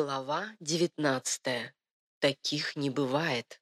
Глава 19. Таких не бывает.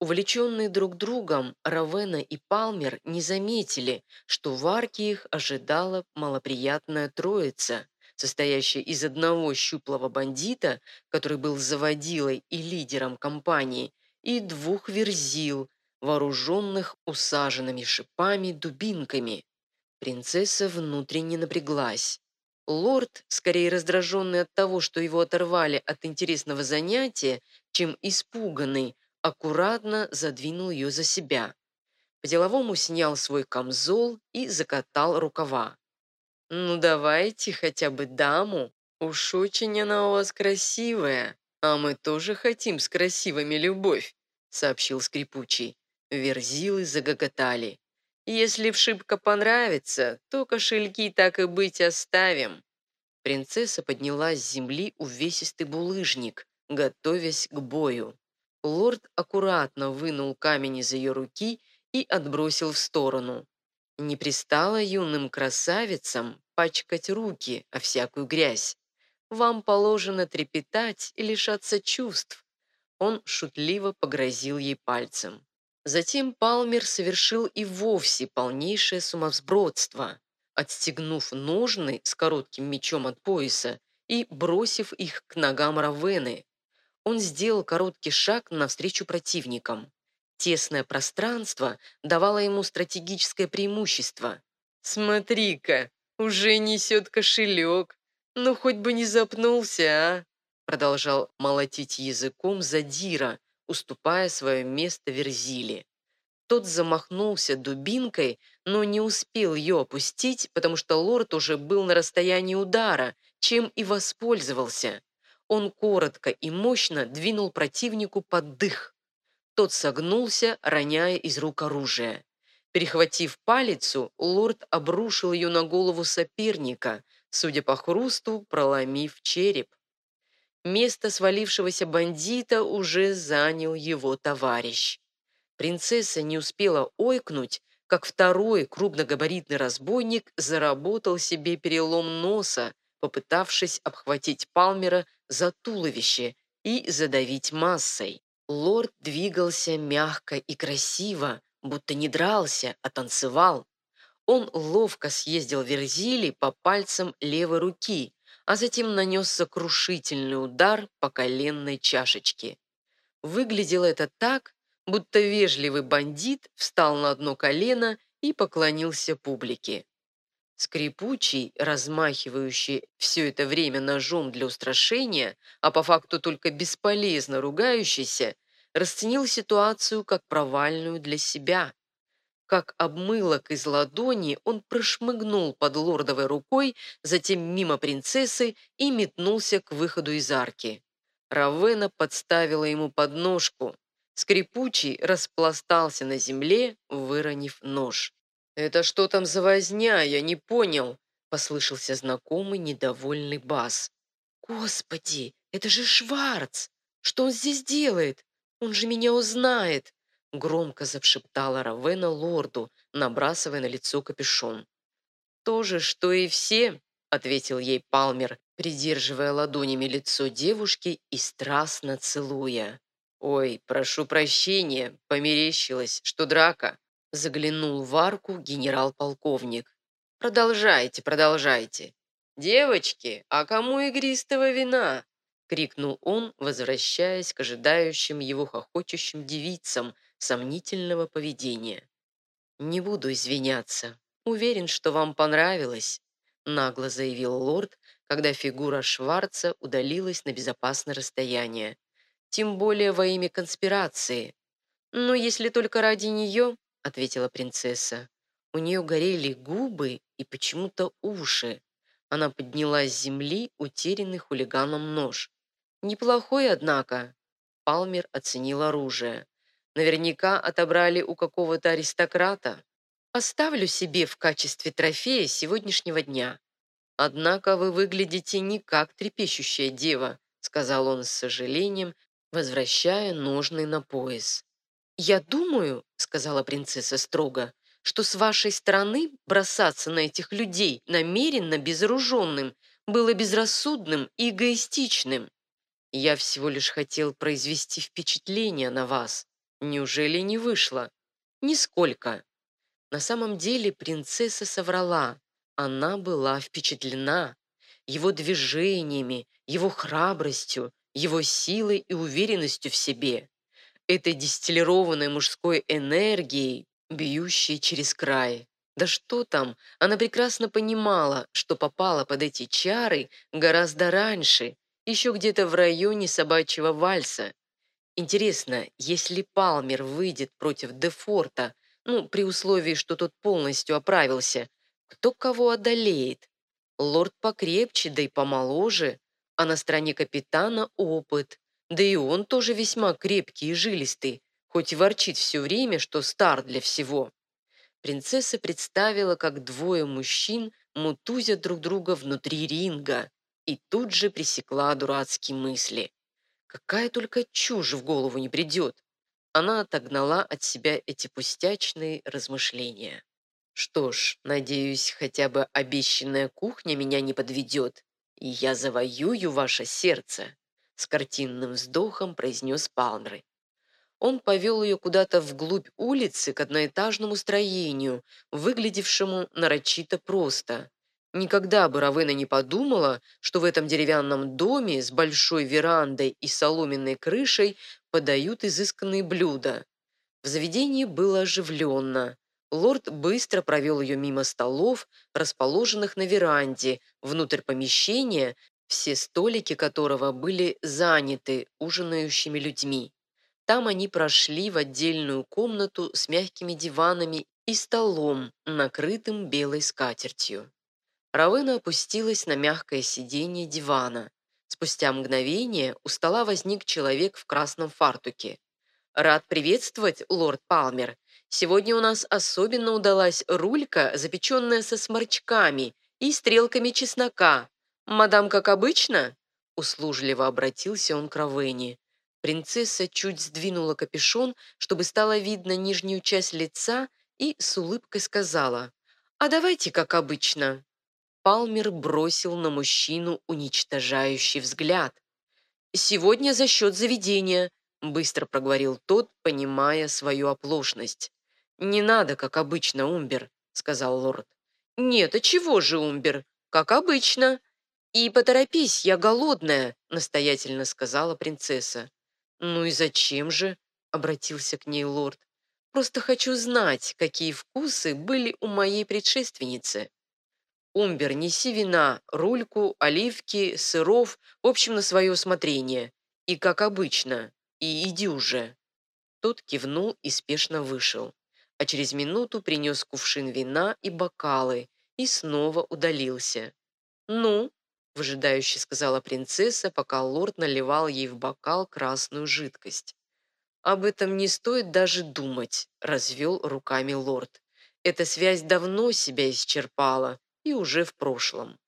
Увлеченные друг другом, Равена и Палмер не заметили, что в арке их ожидала малоприятная троица, состоящая из одного щуплого бандита, который был заводилой и лидером компании, и двух верзил, вооруженных усаженными шипами дубинками. Принцесса внутренне напряглась. Лорд, скорее раздраженный от того, что его оторвали от интересного занятия, чем испуганный, аккуратно задвинул ее за себя. По-деловому снял свой камзол и закатал рукава. «Ну давайте хотя бы даму. Уж очень она у вас красивая, а мы тоже хотим с красивыми любовь», сообщил скрипучий. Верзилы загоготали. Если вшибка понравится, то кошельки так и быть оставим». Принцесса подняла с земли увесистый булыжник, готовясь к бою. Лорд аккуратно вынул камень из ее руки и отбросил в сторону. Не пристало юным красавицам пачкать руки о всякую грязь. Вам положено трепетать и лишаться чувств. Он шутливо погрозил ей пальцем. Затем Палмер совершил и вовсе полнейшее сумасбродство, отстегнув ножны с коротким мечом от пояса и бросив их к ногам Равены. Он сделал короткий шаг навстречу противникам. Тесное пространство давало ему стратегическое преимущество. «Смотри-ка, уже несет кошелек. Ну, хоть бы не запнулся, а!» Продолжал молотить языком Задира, уступая свое место Верзиле. Тот замахнулся дубинкой, но не успел ее опустить, потому что лорд уже был на расстоянии удара, чем и воспользовался. Он коротко и мощно двинул противнику под дых. Тот согнулся, роняя из рук оружие. Перехватив палицу, лорд обрушил ее на голову соперника, судя по хрусту, проломив череп. Место свалившегося бандита уже занял его товарищ. Принцесса не успела ойкнуть, как второй крупногабаритный разбойник заработал себе перелом носа, попытавшись обхватить Палмера за туловище и задавить массой. Лорд двигался мягко и красиво, будто не дрался, а танцевал. Он ловко съездил Верзили по пальцам левой руки, а затем нанес сокрушительный удар по коленной чашечке. Выглядело это так, будто вежливый бандит встал на одно колено и поклонился публике. Скрипучий, размахивающий все это время ножом для устрашения, а по факту только бесполезно ругающийся, расценил ситуацию как провальную для себя. Как обмылок из ладони, он прошмыгнул под лордовой рукой, затем мимо принцессы и метнулся к выходу из арки. Равена подставила ему подножку. Скрипучий распластался на земле, выронив нож. «Это что там за возня? Я не понял!» послышался знакомый недовольный бас. «Господи, это же Шварц! Что он здесь делает? Он же меня узнает!» Громко зашептала Равена лорду, набрасывая на лицо капюшон. «То же, что и все», — ответил ей Палмер, придерживая ладонями лицо девушки и страстно целуя. «Ой, прошу прощения, померещилось, что драка», — заглянул в арку генерал-полковник. «Продолжайте, продолжайте. Девочки, а кому игристого вина?» — крикнул он, возвращаясь к ожидающим его хохочущим девицам, сомнительного поведения. «Не буду извиняться. Уверен, что вам понравилось», нагло заявил лорд, когда фигура Шварца удалилась на безопасное расстояние. «Тем более во имя конспирации. Но если только ради нее», — ответила принцесса. У нее горели губы и почему-то уши. Она подняла с земли утерянный хулиганом нож. «Неплохой, однако». Палмер оценил оружие. Наверняка отобрали у какого-то аристократа. Оставлю себе в качестве трофея сегодняшнего дня. Однако вы выглядите не как трепещущая дева, сказал он с сожалением, возвращая ножны на пояс. «Я думаю», — сказала принцесса строго, «что с вашей стороны бросаться на этих людей намеренно безоруженным было безрассудным и эгоистичным. Я всего лишь хотел произвести впечатление на вас. Неужели не вышло? Нисколько. На самом деле принцесса соврала. Она была впечатлена его движениями, его храбростью, его силой и уверенностью в себе. Этой дистиллированной мужской энергией, бьющей через край. Да что там, она прекрасно понимала, что попала под эти чары гораздо раньше, еще где-то в районе собачьего вальса. Интересно, если Палмер выйдет против Дефорта, ну, при условии, что тот полностью оправился, кто кого одолеет? Лорд покрепче, да и помоложе, а на стороне капитана опыт, да и он тоже весьма крепкий и жилистый, хоть и ворчит все время, что стар для всего. Принцесса представила, как двое мужчин мутузят друг друга внутри ринга, и тут же пресекла дурацкие мысли. Какая только чушь в голову не придет. Она отогнала от себя эти пустячные размышления. Что ж, надеюсь, хотя бы обещанная кухня меня не подведет, и я завоюю ваше сердце, с картинным вздохом произнес Палмер. Он повел ее куда-то вглубь улицы к одноэтажному строению, выглядевшему нарочито просто. Никогда бы Равена не подумала, что в этом деревянном доме с большой верандой и соломенной крышей подают изысканные блюда. В заведении было оживленно. Лорд быстро провел ее мимо столов, расположенных на веранде, внутрь помещения, все столики которого были заняты ужинающими людьми. Там они прошли в отдельную комнату с мягкими диванами и столом, накрытым белой скатертью. Равена опустилась на мягкое сиденье дивана. Спустя мгновение у стола возник человек в красном фартуке. «Рад приветствовать, лорд Палмер. Сегодня у нас особенно удалась рулька, запеченная со сморчками и стрелками чеснока. Мадам, как обычно?» Услужливо обратился он к Равене. Принцесса чуть сдвинула капюшон, чтобы стало видно нижнюю часть лица, и с улыбкой сказала, «А давайте, как обычно». Палмер бросил на мужчину уничтожающий взгляд. «Сегодня за счет заведения», – быстро проговорил тот, понимая свою оплошность. «Не надо, как обычно, Умбер», — сказал лорд. «Нет, а чего же, Умбер? Как обычно». «И поторопись, я голодная», — настоятельно сказала принцесса. «Ну и зачем же?» — обратился к ней лорд. «Просто хочу знать, какие вкусы были у моей предшественницы». «Умбер, неси вина, рульку, оливки, сыров, в общем, на свое усмотрение. И как обычно. И иди уже». Тот кивнул и спешно вышел а через минуту принес кувшин вина и бокалы и снова удалился. «Ну?» – выжидающе сказала принцесса, пока лорд наливал ей в бокал красную жидкость. «Об этом не стоит даже думать», – развел руками лорд. «Эта связь давно себя исчерпала и уже в прошлом.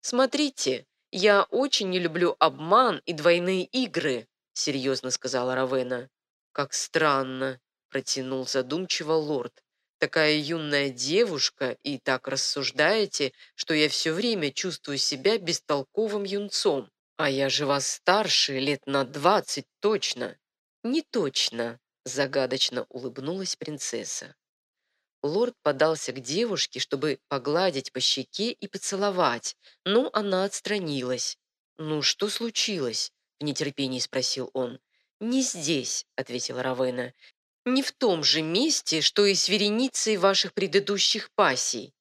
Смотрите, я очень не люблю обман и двойные игры», – серьезно сказала Равена. «Как странно», протянул задумчиво лорд. «Такая юная девушка, и так рассуждаете, что я все время чувствую себя бестолковым юнцом. А я же вас старше, лет на двадцать точно». «Не точно», – загадочно улыбнулась принцесса. Лорд подался к девушке, чтобы погладить по щеке и поцеловать, но она отстранилась. «Ну, что случилось?» – в нетерпении спросил он. «Не здесь», – ответила Равена не в том же месте, что и с вереницей ваших предыдущих пассий.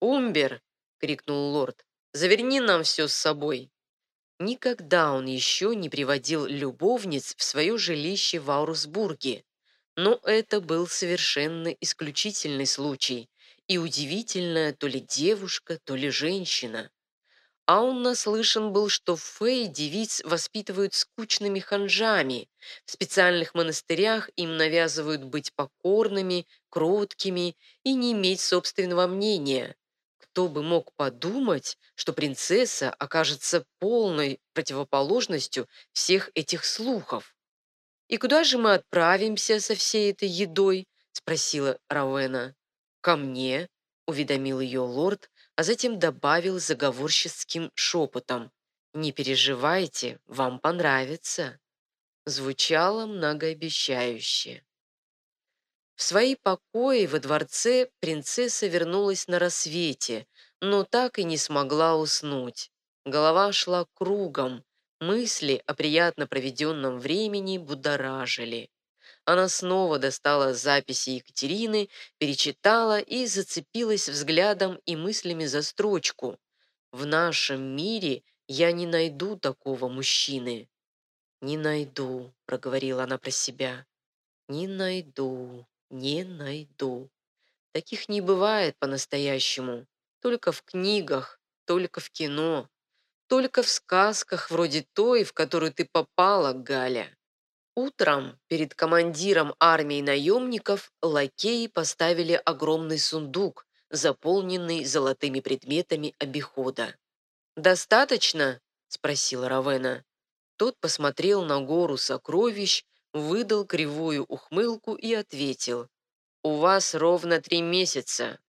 «Умбер!» — крикнул лорд. «Заверни нам все с собой!» Никогда он еще не приводил любовниц в свое жилище в Аурусбурге. Но это был совершенно исключительный случай и удивительная то ли девушка, то ли женщина. А он наслышан был, что в Фэй девиц воспитывают скучными ханжами. В специальных монастырях им навязывают быть покорными, кроткими и не иметь собственного мнения. Кто бы мог подумать, что принцесса окажется полной противоположностью всех этих слухов? «И куда же мы отправимся со всей этой едой?» – спросила Равена. «Ко мне», – уведомил ее лорд, а затем добавил заговорческим шепотом «Не переживайте, вам понравится». Звучало многообещающе. В свои покои во дворце принцесса вернулась на рассвете, но так и не смогла уснуть. Голова шла кругом, мысли о приятно проведенном времени будоражили. Она снова достала записи Екатерины, перечитала и зацепилась взглядом и мыслями за строчку. «В нашем мире я не найду такого мужчины». «Не найду», — проговорила она про себя. «Не найду, не найду. Таких не бывает по-настоящему. Только в книгах, только в кино, только в сказках вроде той, в которую ты попала, Галя». Утром перед командиром армии наемников лакеи поставили огромный сундук, заполненный золотыми предметами обихода. «Достаточно?» – спросила Равена. Тот посмотрел на гору сокровищ, выдал кривую ухмылку и ответил. «У вас ровно три месяца.